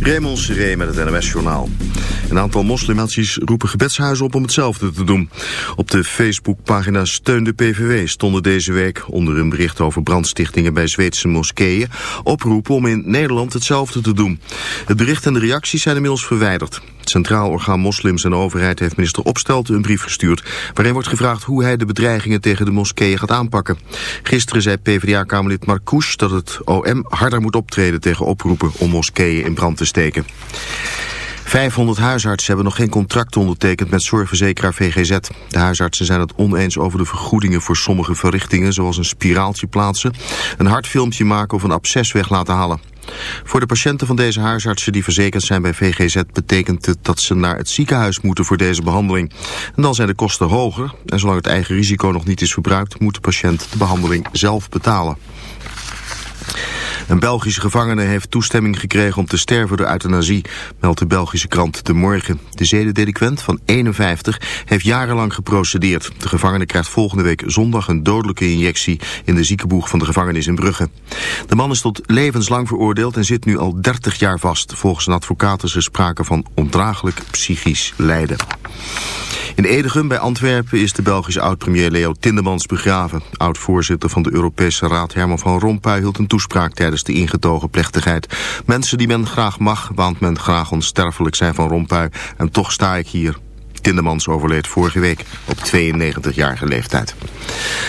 Raymond Seré met het NMS-journaal. Een aantal moslimaties roepen gebedshuizen op om hetzelfde te doen. Op de Facebookpagina Steun de PVW stonden deze week... onder een bericht over brandstichtingen bij Zweedse moskeeën... oproepen om in Nederland hetzelfde te doen. Het bericht en de reacties zijn inmiddels verwijderd. Het Centraal Orgaan Moslims en Overheid heeft minister Opstelten een brief gestuurd... waarin wordt gevraagd hoe hij de bedreigingen tegen de moskeeën gaat aanpakken. Gisteren zei PvdA-kamerlid Marcouch dat het OM harder moet optreden tegen oproepen om moskeeën in brand te steken. 500 huisartsen hebben nog geen contract ondertekend met zorgverzekeraar VGZ. De huisartsen zijn het oneens over de vergoedingen voor sommige verrichtingen... zoals een spiraaltje plaatsen, een hartfilmpje maken of een absces weg laten halen. Voor de patiënten van deze huisartsen die verzekerd zijn bij VGZ... betekent het dat ze naar het ziekenhuis moeten voor deze behandeling. En dan zijn de kosten hoger en zolang het eigen risico nog niet is verbruikt... moet de patiënt de behandeling zelf betalen. Een Belgische gevangene heeft toestemming gekregen om te sterven door euthanasie, meldt de Belgische krant De Morgen. De zedendelinquent van 51 heeft jarenlang geprocedeerd. De gevangene krijgt volgende week zondag een dodelijke injectie in de ziekenboeg van de gevangenis in Brugge. De man is tot levenslang veroordeeld en zit nu al 30 jaar vast. Volgens een advocaat is er sprake van ondraaglijk psychisch lijden. In Edegum bij Antwerpen is de Belgische oud-premier Leo Tindemans begraven. Oud-voorzitter van de Europese Raad Herman van Rompuy hield een toespraak tijdens de ingetogen plechtigheid. Mensen die men graag mag, want men graag onsterfelijk zijn van Rompuy. En toch sta ik hier. Tindemans overleed vorige week op 92-jarige leeftijd.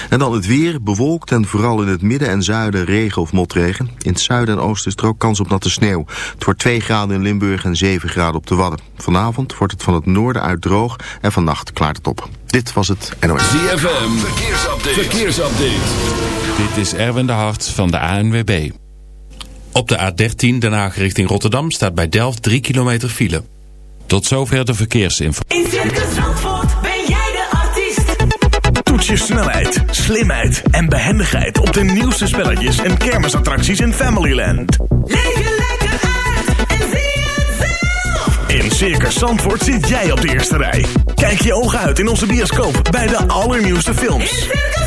En dan het weer, bewolkt en vooral in het midden en zuiden regen of motregen. In het zuiden en oosten is er ook kans op natte sneeuw. Het wordt 2 graden in Limburg en 7 graden op de Wadden. Vanavond wordt het van het noorden uit droog en vannacht klaart het op. Dit was het NOS. ZFM, verkeersupdate. verkeersupdate. Dit is Erwin de Hart van de ANWB. Op de A13 Den Haag richting Rotterdam staat bij Delft 3 kilometer file. Tot zover de verkeersinformatie. In Circus Zandvoort ben jij de artiest. Toets je snelheid, slimheid en behendigheid op de nieuwste spelletjes en kermisattracties in Familyland. Leef je lekker uit en zie het zelf. In Circus Zandvoort zit jij op de eerste rij. Kijk je ogen uit in onze bioscoop bij de allernieuwste In films. Circus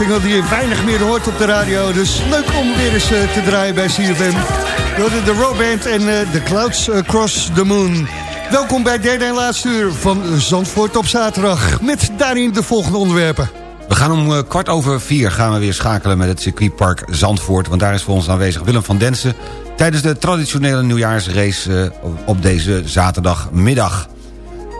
Single die je weinig meer hoort op de radio. Dus leuk om weer eens eh, te draaien bij CFM. Door de, de Raw Band en eh, The Clouds Across the Moon. Welkom bij derde en laatste uur van Zandvoort op zaterdag. Met daarin de volgende onderwerpen. We gaan om eh, kwart over vier gaan we weer schakelen met het circuitpark Zandvoort. Want daar is voor ons aanwezig Willem van Densen... tijdens de traditionele nieuwjaarsrace eh, op deze zaterdagmiddag.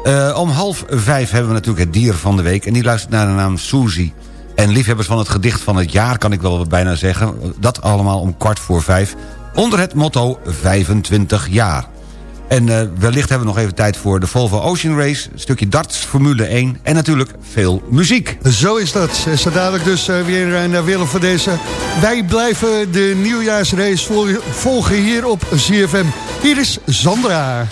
Eh, om half vijf hebben we natuurlijk het dier van de week... en die luistert naar de naam Suzy. En liefhebbers van het gedicht van het jaar kan ik wel bijna zeggen. Dat allemaal om kwart voor vijf. Onder het motto 25 jaar. En eh, wellicht hebben we nog even tijd voor de Volvo Ocean Race... een stukje darts, Formule 1 en natuurlijk veel muziek. Zo is dat. Zo dadelijk dus eh, weer naar Willem van deze. Wij blijven de nieuwjaarsrace vol- volgen hier op CFM. Hier is Sandra.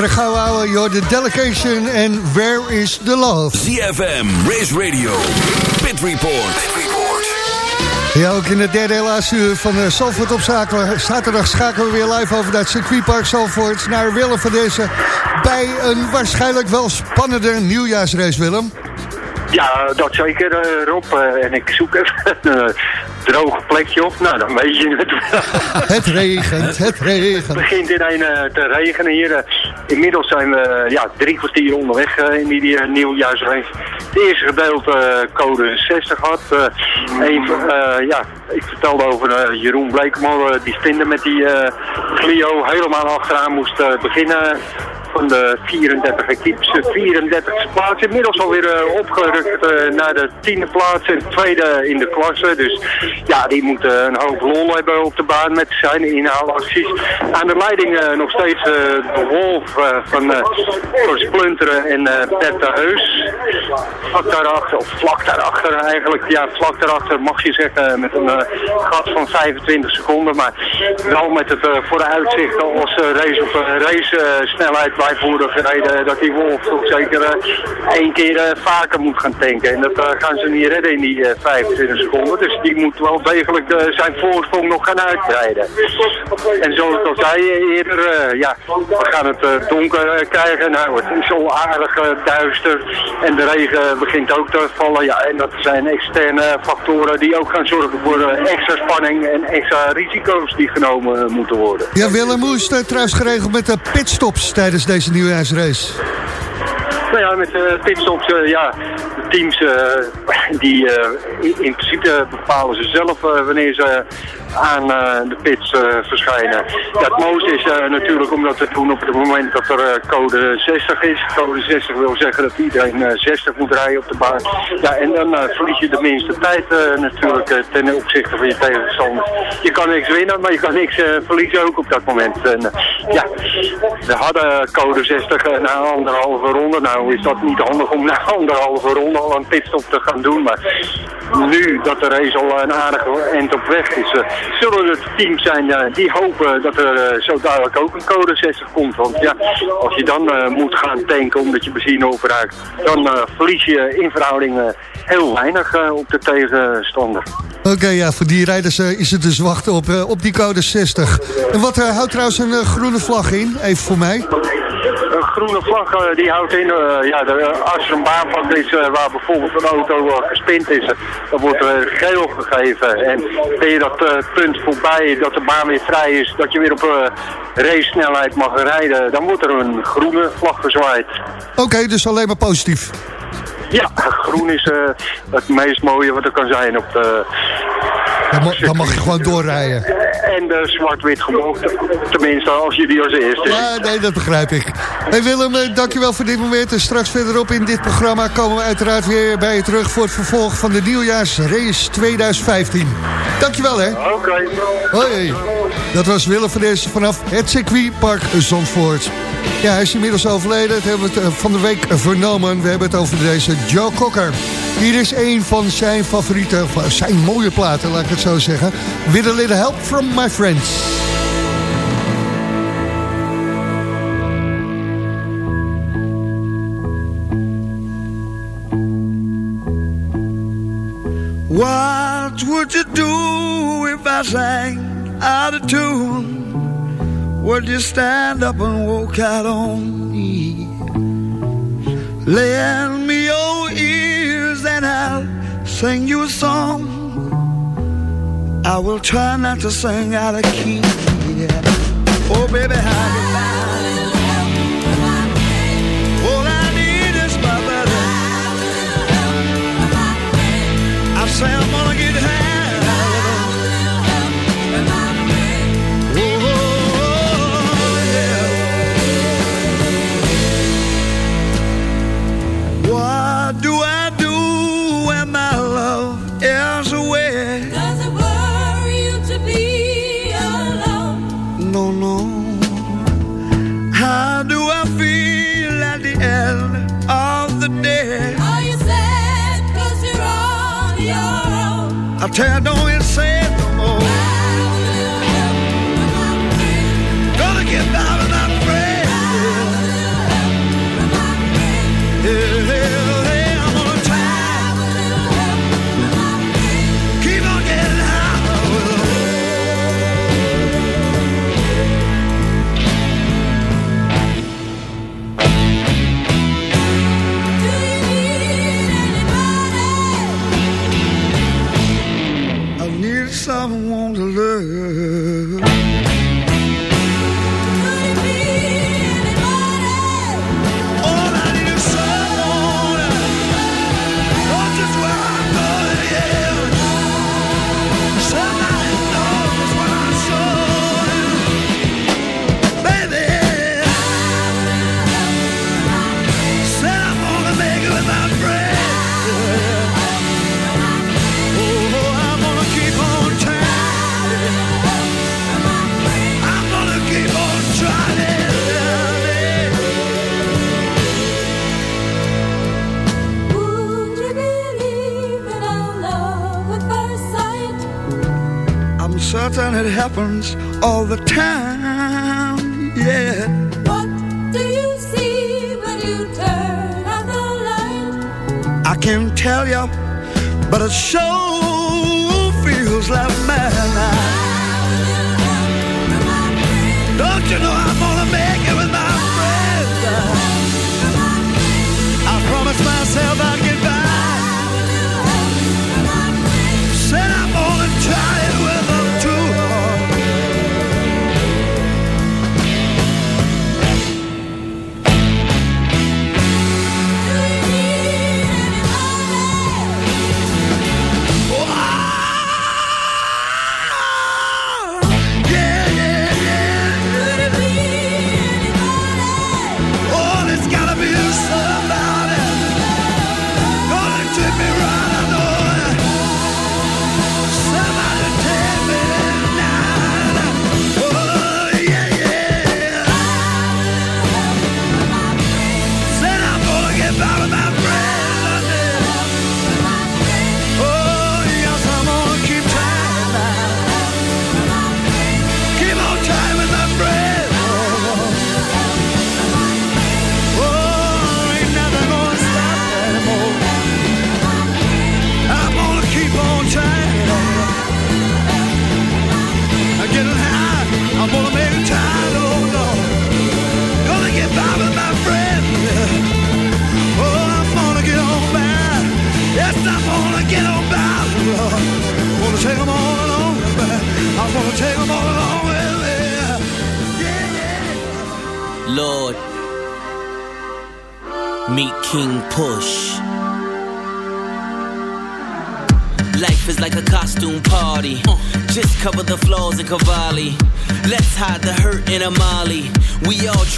Lekkere gouden ouwe, joh, de delegation en Where is the Love? ZFM, Race Radio, Pit Report. Ja, ook in het derde en laatste uur van uh, Zalvoort op zaken. Zaterdag schakelen we weer live over naar het circuitpark Zalvoort. Naar Willem van deze bij een waarschijnlijk wel spannende nieuwjaarsrace, Willem. Ja, dat zeker, eh, Rob. Eh, en ik zoek even eh, droog plekje op. Nou, dan weet je het. Het regent, het Het regent. begint ineens eh, te regenen hier. Eh, inmiddels zijn we eh, ja, drie kwartier onderweg in die, uh, nieuwjaarsrace. Het eerste gedeelte code 60 had. Een, eh, ja, ik vertelde over Jeroen Bleekman, die spinde met die Clio helemaal achteraan moest beginnen van de 34 equipes, de 34 plaats. Inmiddels alweer eh, opgerukt eh, naar de tiende plaats en tweede in de klasse. Dus ja, die moeten een hoop lol hebben op de baan met zijn inhaalacties. Aan de leiding eh, nog steeds eh, de Wolf eh, van eh Floris Plunteren en eh Bert de Heus. Vlak daarachter, of vlak daarachter eigenlijk, ja vlak daarachter mag je zeggen met een eh, gat van 25 seconden. Maar wel met het eh, vooruitzicht als eh, race race eh, snelheid bijvoorbeeld gereden dat die Wolf toch zeker eh, één keer eh, vaker moet gaan tanken. En dat eh, gaan ze niet redden in die eh, 25 seconden. Dus die moet wel degelijk zijn voorsprong nog gaan uitbreiden. En zoals ik al zei eerder, ja, we gaan het donker krijgen. Nou, het is al aardig duister. En de regen begint ook te vallen. Ja, en dat zijn externe factoren die ook gaan zorgen voor extra spanning en extra risico's die genomen moeten worden. Ja, Willem, hoe is het trouwens geregeld met de pitstops tijdens deze nieuwjaarsrace? Nou ja, met uh, pitstops, eh, ja, de teams eh, die eh, in, in principe bepalen ze zelf eh, wanneer ze aan eh, de pits eh, verschijnen. Het mooiste is eh, natuurlijk om dat te doen op het moment dat er eh, code 60 is. Code 60 wil zeggen dat iedereen eh, 60 moet rijden op de baan. Ja, en dan eh, verlies je de minste tijd eh, natuurlijk eh, ten opzichte van je tegenstander. Je kan niks winnen, maar je kan niks eh, verliezen ook op dat moment. En, eh, ja, we hadden code 60 eh, na anderhalve ronde. Nou is dat niet handig om na anderhalve ronde al een pitstop te gaan doen. Maar nu dat de race al een aardige eind op weg is, eh, zullen het teams zijn eh, die hopen dat er eh, zo dadelijk ook een code 60 komt. Want ja, als je dan moet gaan tanken omdat je benzine opraakt, dan verlies je in verhouding heel weinig op de tegenstander. Oké, ja, voor die rijders is het dus wachten op, op die code 60. En wat houdt trouwens een groene vlag in? Even voor mij. Een groene vlag die houdt in, eh, ja, de, als er een baanvak is eh, waar bijvoorbeeld een auto eh, gespind is, dan wordt er geel gegeven. En ben je dat punt voorbij, dat de baan weer vrij is, dat je weer op race snelheid mag rijden, dan wordt er een groene vlag gezwaaid. Oké, dus alleen maar positief. Ja, groen is het meest mooie wat er kan zijn op de... Dan, mag je gewoon doorrijden. En de zwart-wit gemokt, tenminste als je die als eerste Ja, nee, dat begrijp ik. Hey Willem, eh, dankjewel voor dit moment. En straks verderop in dit programma komen we uiteraard weer bij je terug... voor het vervolg van de nieuwjaarsrace 2015. Dankjewel, hè. Oké. Hoi. Dat was Willem van deze vanaf het circuitpark Zandvoort. Ja, hij is inmiddels overleden. Dat hebben we het eh, van de week vernomen. We hebben het over deze Joe Cocker. Hier is een van zijn favoriete, zijn mooie platen, laat ik het zo zeggen. With a little help from my friends. What would you do if I sang out of tune? Would you stand up and walk out on me? Lend me your ears and I'll sing you a song. I will try not to sing out of key. Yeah. Oh, baby, how All I say I'm gonna get high. Own? I all the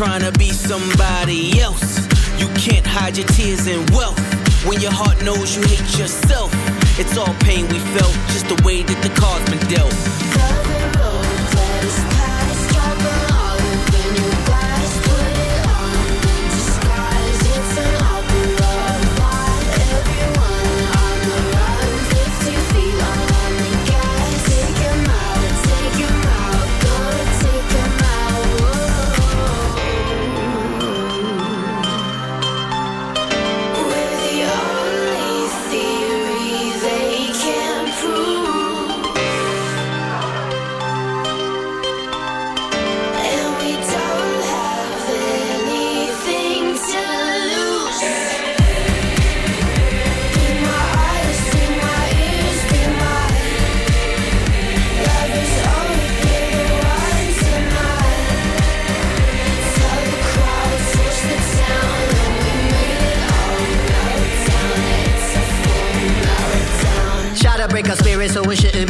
trying to be somebody else. You can't hide your tears in wealth. When your heart knows you hate yourself. It's all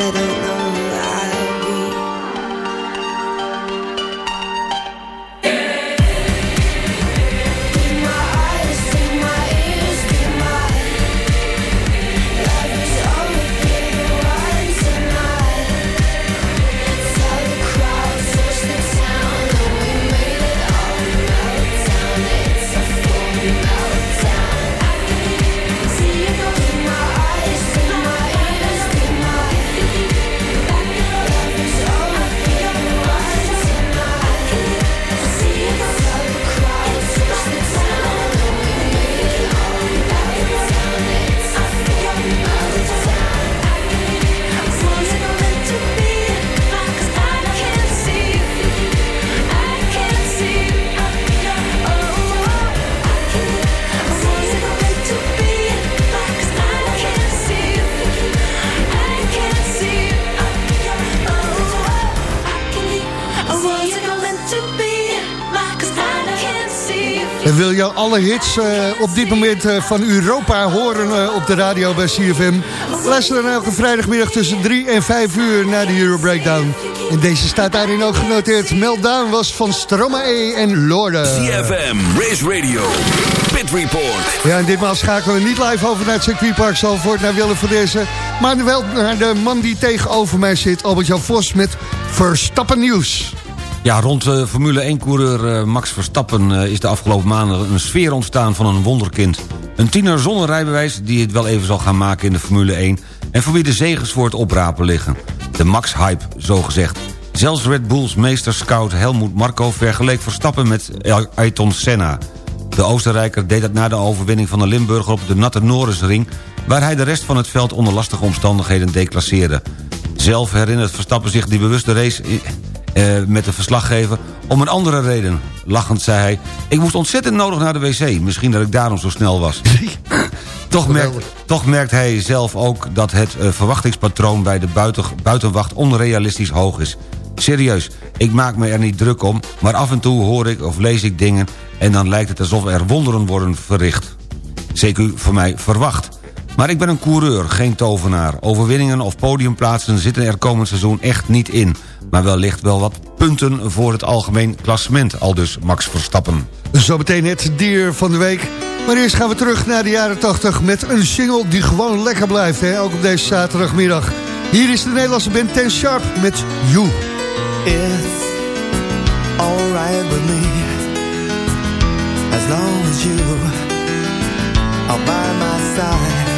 I don't know je alle hits eh, op dit moment eh, van Europa horen eh, op de radio bij CFM? Luister dan elke vrijdagmiddag tussen 3 en 5 uur naar de Euro Breakdown. En deze staat daarin ook genoteerd. Meltdown was van Stromae en Lorde. CFM, Race Radio, Pit Report. Ja, en ditmaal schakelen we niet live over naar het circuitpark Zalvoort, naar Willem van Dezen. Maar wel naar de man die tegenover mij zit, Albert-Jan Vos, met Verstappen Nieuws. Ja, rond eh, Formule 1-coureur Max Verstappen eh, is de afgelopen maanden een sfeer ontstaan van een wonderkind. Een tiener zonder rijbewijs die het wel even zal gaan maken in de Formule 1... en voor wie de zegens voor het oprapen liggen. De Max-hype, zogezegd. Zelfs Red Bulls meesterscout Helmoet Marko vergeleek Verstappen met Ayrton Senna. De Oostenrijker deed dat na de overwinning van de Limburger op de natte Norrisring... waar hij de rest van het veld onder lastige omstandigheden declasseerde. Zelf herinnert Verstappen zich die bewuste race eh, met de verslaggever om een andere reden. Lachend zei hij, ik moest ontzettend nodig naar de wc. Misschien dat ik daarom zo snel was. toch, merkt, toch merkt hij zelf ook dat het eh, verwachtingspatroon bij de buiten, buitenwacht onrealistisch hoog is. Serieus, ik maak me er niet druk om... maar af en toe hoor ik of lees ik dingen... en dan lijkt het alsof er wonderen worden verricht. Zeker voor mij verwacht. Maar ik ben een coureur, geen tovenaar. Overwinningen of podiumplaatsen zitten er komend seizoen echt niet in. Maar wellicht wel wat punten voor het algemeen klassement, al dus Max Verstappen. Zometeen het dier van de week. Maar eerst gaan we terug naar de jaren 80 met een single die gewoon lekker blijft. Hè? Ook op deze zaterdagmiddag. Hier is de Nederlandse band Ten Sharp met You. It's alright with me as long as you are by my side.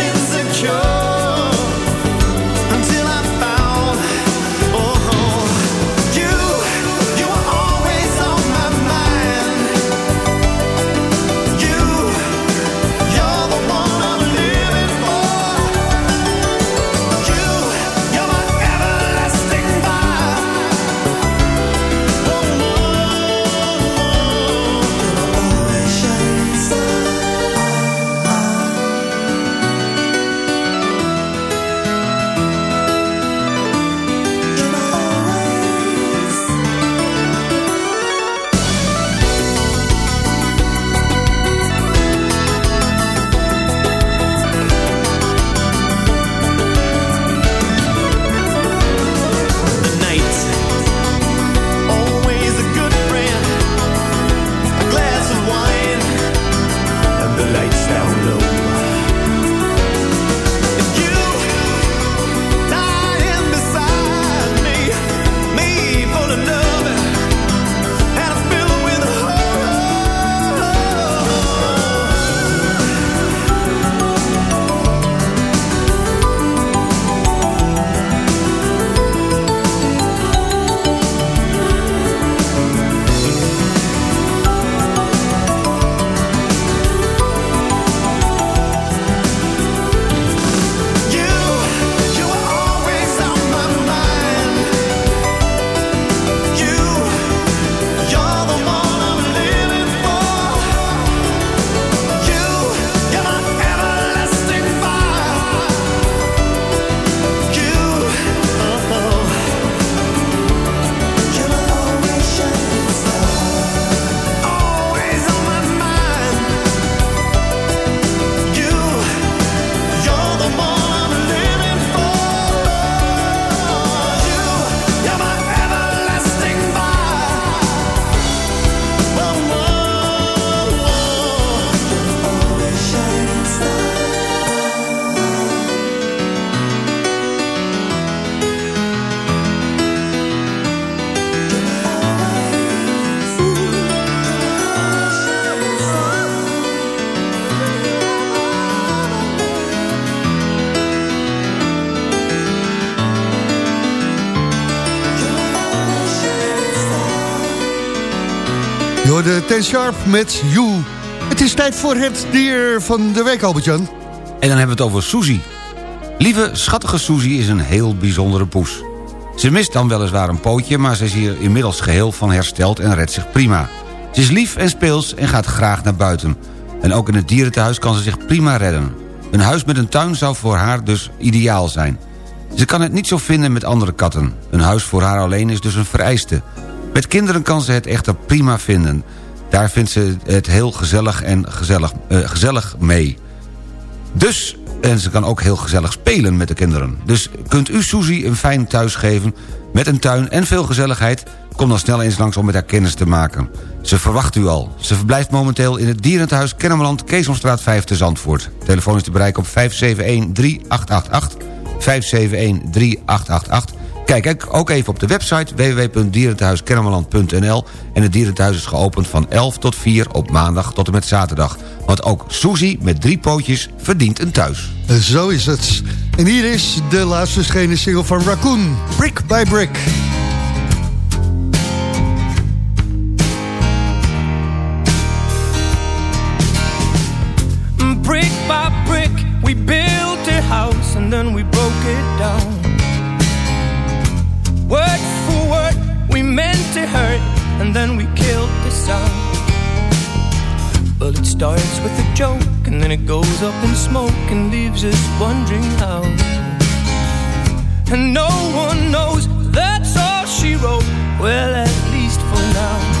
Ten Sharp met You. Het is tijd voor het dier van de week, Albert-Jan. En dan hebben we het over Suzy. Lieve, schattige Suzy is een heel bijzondere poes. Ze mist dan weliswaar een pootje, maar ze is hier inmiddels geheel van hersteld en redt zich prima. Ze is lief en speels en gaat graag naar buiten. En ook in het dierentehuis kan ze zich prima redden. Een huis met een tuin zou voor haar dus ideaal zijn. Ze kan het niet zo vinden met andere katten. Een huis voor haar alleen is dus een vereiste. Met kinderen kan ze het echter prima vinden. Daar vindt ze het heel gezellig en gezellig, eh, gezellig mee. Dus, en ze kan ook heel gezellig spelen met de kinderen. Dus kunt u Suzy een fijn thuis geven... met een tuin en veel gezelligheid... kom dan snel eens langs om met haar kennis te maken. Ze verwacht u al. Ze verblijft momenteel in het dierentehuis Kennemerland... Keesomstraat 5 te Zandvoort. Telefoon is te bereiken op 571-3888. 571-3888. Kijk ook even op de website www.dierentehuiskennemerland.nl en het dierentehuis is geopend van 11 tot 4 op maandag tot en met zaterdag. Want ook Suzy met drie pootjes verdient een thuis. Zo is het. En hier is de laatste verschenen single van Raccoon, Brick by. Brick starts with a joke and then it goes up in smoke and leaves us wondering how. And no one knows that's all she wrote. Well, at least for now.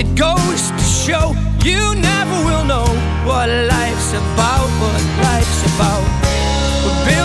It goes to show you never will know what life's about, what life's about.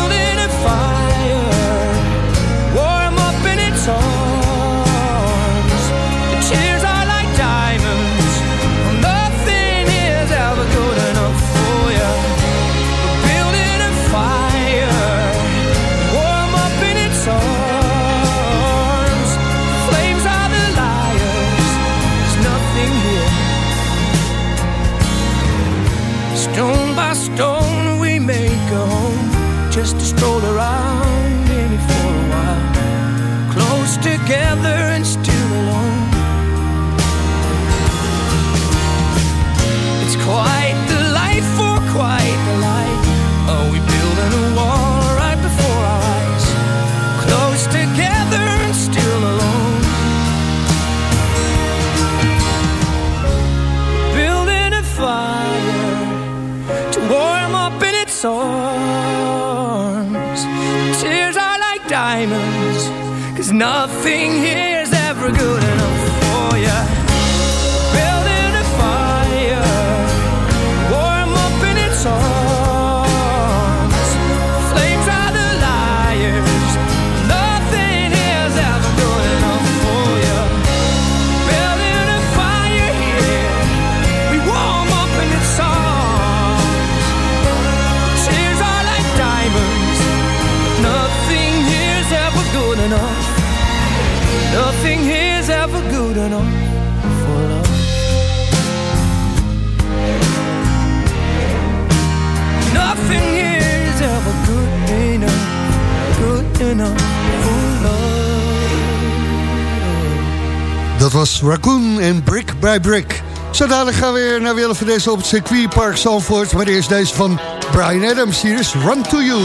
Was Raccoon en Brick by Brick. Zo dadelijk gaan we weer naar Willem van deze op het circuitpark Zandvoort. Maar eerst deze van Brian Adams. Hier is Run To You.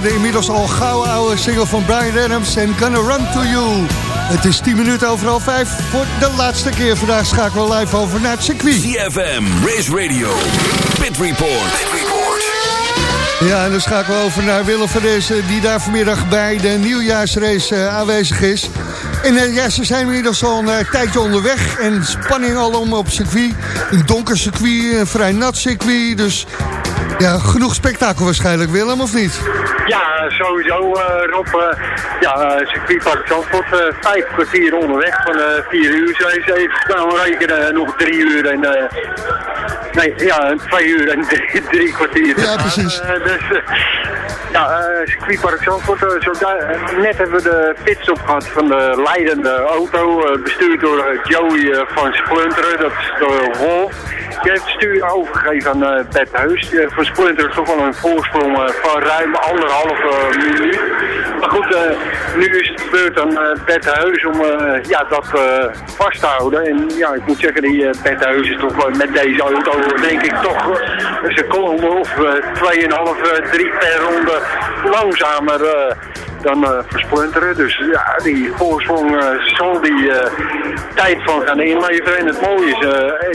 De inmiddels al gouden oude single van Brian Adams en Gonna Run To You. Het is 10 minuten over half 5 voor de laatste keer. Vandaag schakelen we live over naar het circuit. CFM, Race Radio, Pit Report. Ja, en dan schakelen we over naar Willem van Dezen... die daar vanmiddag bij de nieuwjaarsrace eh, aanwezig is. En eh, ja, ze zijn inmiddels al een eh, tijdje onderweg. En spanning al om op circuit. Een donker circuit, een vrij nat circuit. Dus ja, genoeg spektakel waarschijnlijk, Willem, of niet? Ja, sowieso eh, Rob. eh, ja, uh, circuitpark Zandvoort, eh, vijf kwartier onderweg van eh, vier uur. Zo even snel rekenen, nog drie uur en... eh, nee, ja, twee uur en drie, drie kwartier. Ja, precies. Eh, dus, ja, circuitpark Zandvoort. eh, zo daar, eh, net hebben we de pitstop gehad van de leidende auto, bestuurd door Joey van Splunteren, dat is de Wolf. Die heeft het stuur overgegeven aan Bert Heus. Voor Splinter is toch wel een voorsprong van ruim anderhalve minuut. Maar goed, nu is het gebeurd aan Bert Heus om ja, dat vast te houden. En ja, ik moet zeggen, die uh, Bert Heus is toch met deze auto denk ik toch een seconde of eh, 2,5, 3 per ronde langzamer eh, dan eh versplinteren. Dus ja, die voorsprong eh, zal die eh, tijd van gaan inleveren. En het mooie is,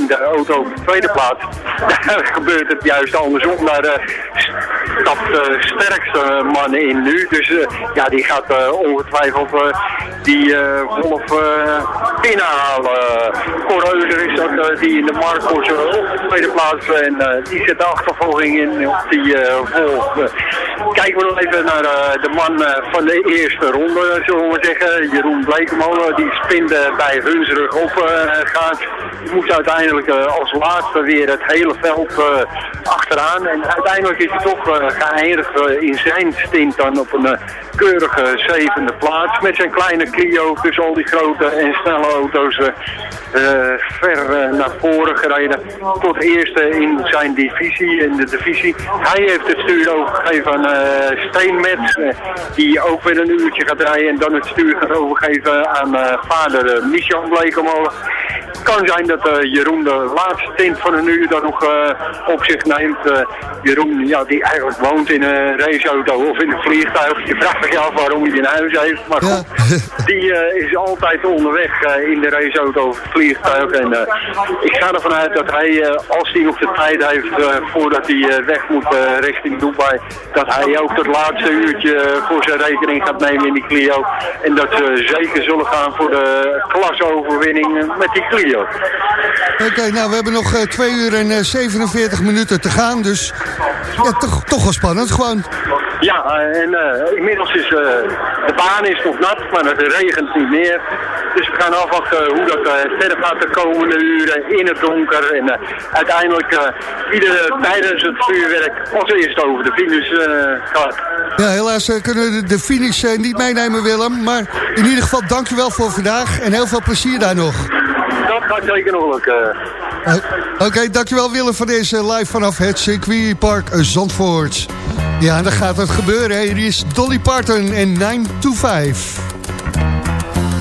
in de auto op de tweede plaats, daar gebeurt het juist andersom. Daar stapt de sterkste man in nu. Dus ja, die gaat ongetwijfeld die Wolf eh binnenhalen. Cor Euler is dat die in de eh, op de tweede plaats. En die zet de achtervolging in op die Wolf. Kijken we nog even naar de man eh, van de eerste ronde, zullen we zeggen. Jeroen Blekemolen, die spinde bij Hunsrug op eh, gaat. Moest uiteindelijk eh, als laatste weer het hele veld eh, achteraan. En uiteindelijk is hij toch eh, geëindigd eh, in zijn stint dan op een eh, keurige zevende plaats. Met zijn kleine Clio tussen al die grote en snelle auto's eh, eh, ver eh, naar voren gereden. Tot eerste in zijn divisie, in de divisie. Hij heeft het stuur overgegeven aan eh Steenmet, eh, die ook weer een uurtje gaat rijden. En dan het stuur gaat overgeven aan eh, vader uh, Michel Blekemolen. Het kan zijn dat eh, Jeroen de laatste tint van een uur dan nog eh, op zich neemt. Eh, Jeroen, ja, die eigenlijk woont in een raceauto of in een vliegtuig. Je vraagt je af waarom hij een huis heeft. Maar goed, die eh, is altijd onderweg eh, in de raceauto of het vliegtuig. En eh, ik ga ervan uit dat hij, eh, als hij nog de tijd heeft eh, voordat hij eh, weg moet eh, richting Dubai, dat hij ook dat laatste uurtje eh, voor zijn gaat nemen in die Clio. En dat ze zeker zullen gaan voor de klasoverwinning eh, met die Clio. Oké, nou, we hebben nog eh, 2 uur en eh, 47 minuten te gaan. Dus ja, toch, toch wel spannend gewoon. Ja, eh, en eh, inmiddels is eh, de baan is nog nat, maar het regent niet meer. Dus we gaan afwachten hoe dat eh, verder gaat de komende uren in het donker. En eh, uiteindelijk eh ieder tijdens het vuurwerk als eerste over de finish eh, gaat. Ja, helaas eh, kunnen de finish eh, niet meenemen, Willem. Maar in ieder geval dankjewel voor vandaag en heel veel plezier daar nog. Dat gaat zeker nog lukken. Eh, Oké, dankjewel Willem voor deze live vanaf het circuitpark Zandvoort. Ja, dan gaat het gebeuren. Hier is Dolly Parton en 9 to 5.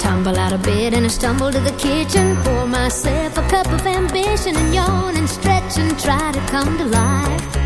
Tumble out of bed and I stumble to the kitchen. Pour myself a cup of ambition and yawn and stretch and try to come to life.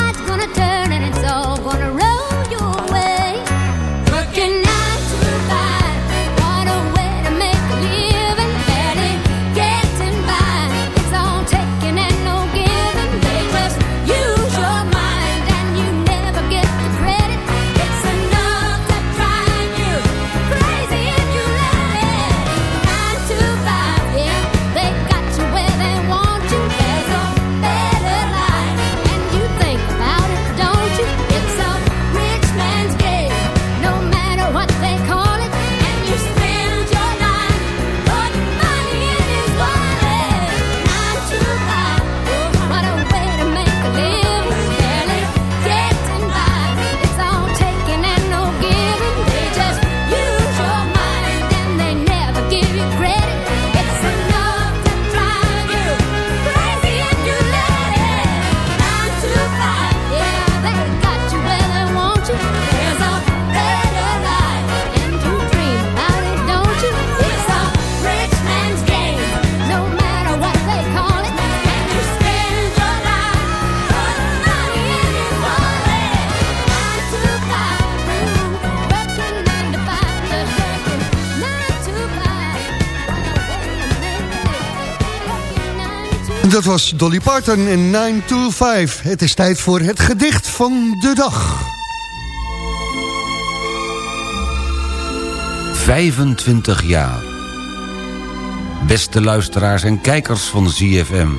dat was Dolly Parton in 9 to 5. Het is tijd voor het gedicht van de dag. 25 jaar. Beste luisteraars en kijkers van ZFM.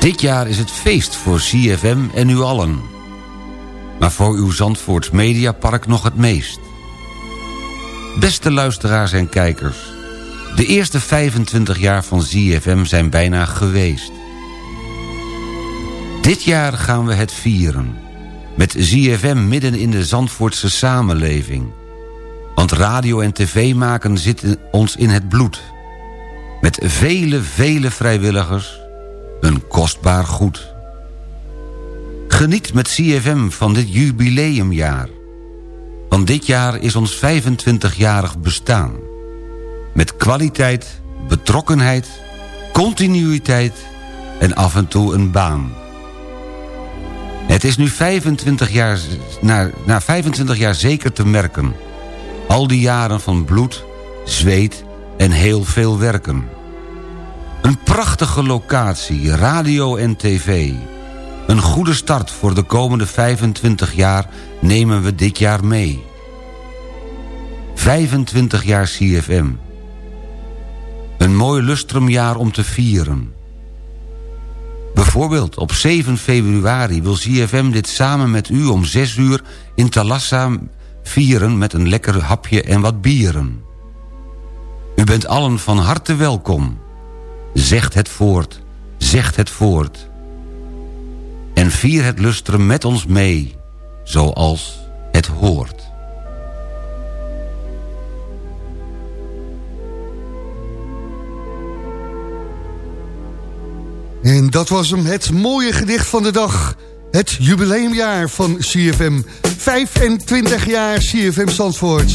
Dit jaar is het feest voor ZFM en u allen. Maar voor uw Zandvoorts Mediapark nog het meest. Beste luisteraars en kijkers. De eerste 25 jaar van ZFM zijn bijna geweest. Dit jaar gaan we het vieren. Met ZFM midden in de Zandvoortse samenleving. Want radio en tv maken zitten ons in het bloed. Met vele, vele vrijwilligers. Een kostbaar goed. Geniet met CFM van dit jubileumjaar. Want dit jaar is ons 25-jarig bestaan. Met kwaliteit, betrokkenheid, continuïteit en af en toe een baan. Het is nu 25 jaar, na, na 25 jaar zeker te merken. Al die jaren van bloed, zweet en heel veel werken. Een prachtige locatie, radio en tv. Een goede start voor de komende 25 jaar nemen we dit jaar mee. 25 jaar CFM. Een mooi lustrumjaar om te vieren. Bijvoorbeeld op 7 februari wil CFM dit samen met u om 6 uur in Talassa vieren met een lekker hapje en wat bieren. U bent allen van harte welkom. Zegt het voort, zegt het voort. En vier het lustrum met ons mee, zoals het hoort. En dat was hem, het mooie gedicht van de dag. Het jubileumjaar van CFM. 25 jaar CFM Zandvoort.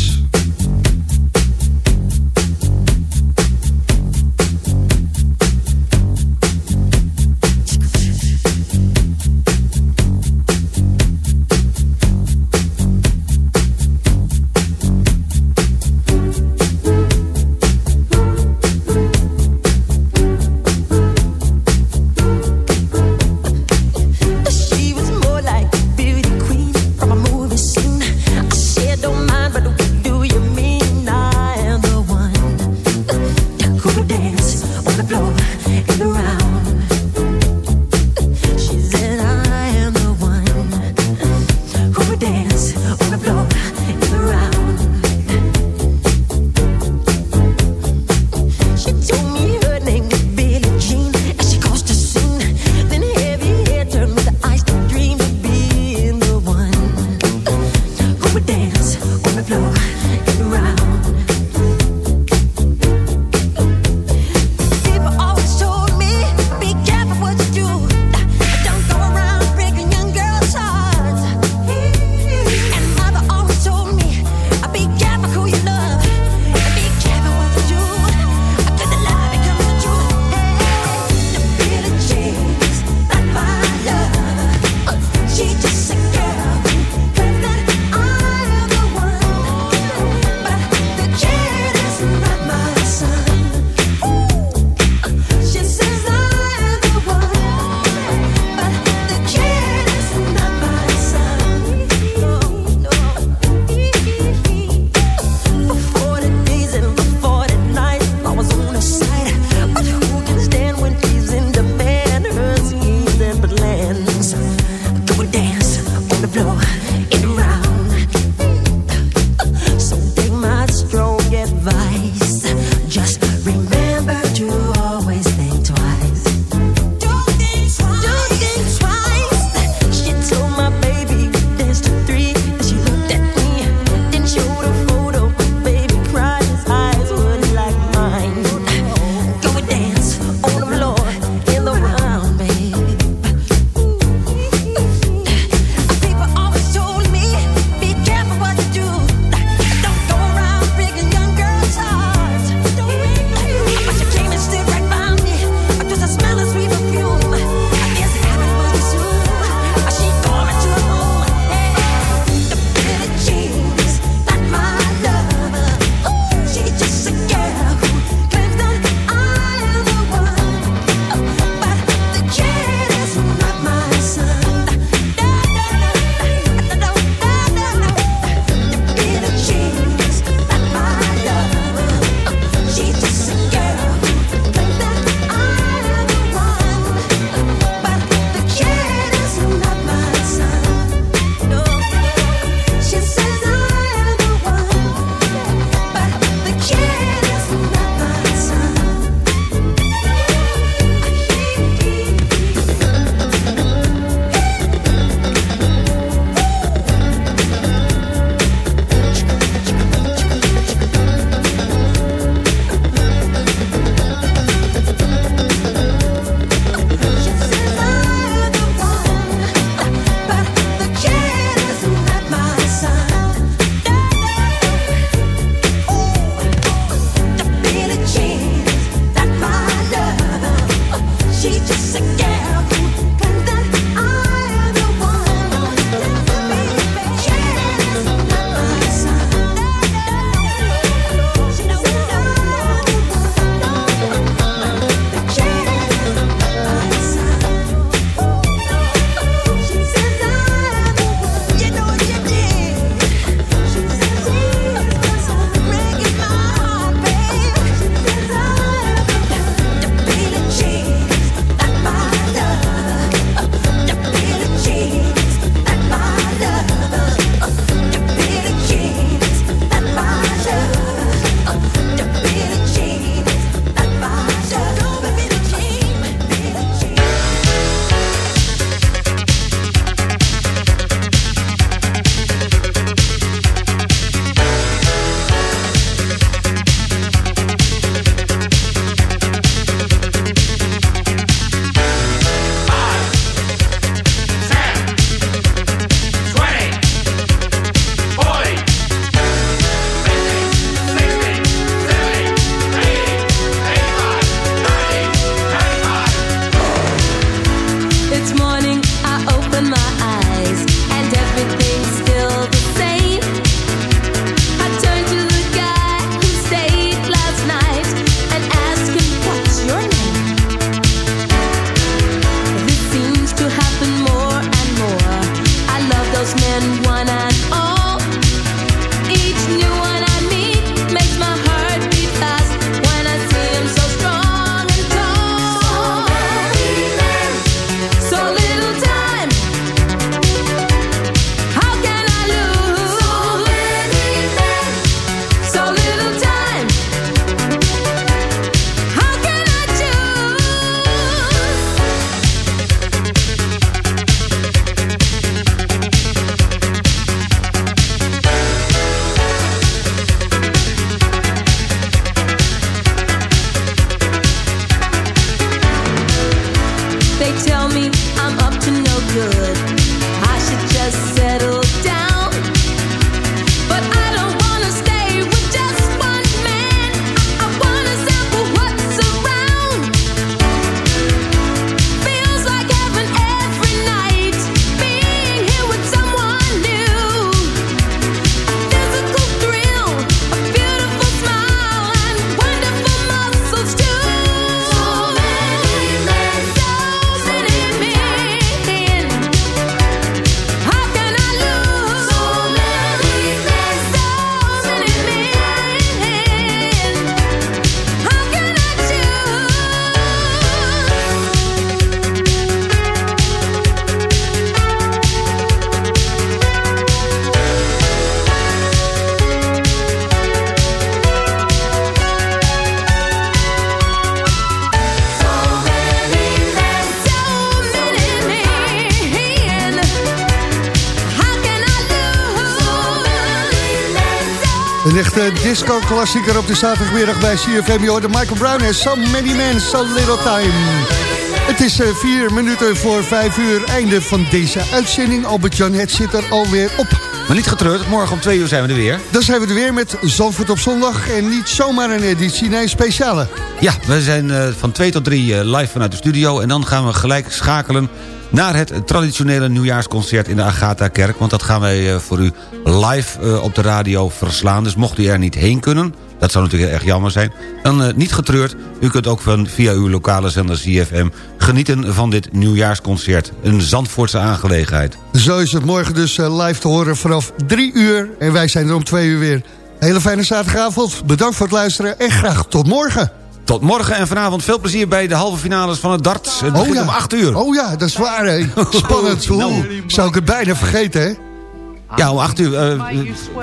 Een echte disco-klassieker op de zaterdagmiddag bij CFM. Je hoorde Michael Brown en So Many Men, So Little Time. Het is eh, vier minuten voor vijf uur. Einde van deze uitzending. Albert-Jan, het zit er alweer op. Maar niet getreurd, morgen om twee uur zijn we er weer. Dan zijn we er weer met Zandvoort op zondag. En niet zomaar een editie, nee, een speciale. Ja, we zijn eh, van 2 tot 3 eh, live vanuit de studio. En dan gaan we gelijk schakelen naar het traditionele nieuwjaarsconcert in de Agatha-kerk. Want dat gaan wij eh, voor u live eh, op de radio verslaan. Dus mocht u er niet heen kunnen, dat zou natuurlijk erg jammer zijn... dan eh, niet getreurd, u kunt ook van, via uw lokale zender ZFM... genieten van dit nieuwjaarsconcert. Een Zandvoortse aangelegenheid. Zo is het morgen dus live te horen vanaf drie uur. En wij zijn er om twee uur weer. Hele fijne zaterdagavond. Bedankt voor het luisteren en graag tot morgen. Tot morgen en vanavond veel plezier bij de halve finales van het darts. Het begint om 8 uur. Oh ja, dat is waar, hè. Spannend. Oeh, zou ik het bijna vergeten, hè? Ja, om 8 uur. eh,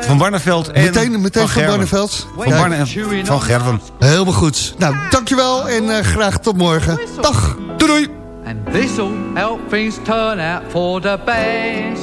van Barneveld en Meteen, meteen van, Gerwen. Barneveld? Van Barne en van Gerven. Helemaal goed. Nou, dankjewel en eh, graag tot morgen. Dag. Doei doei. And this'll help things turn out for the best.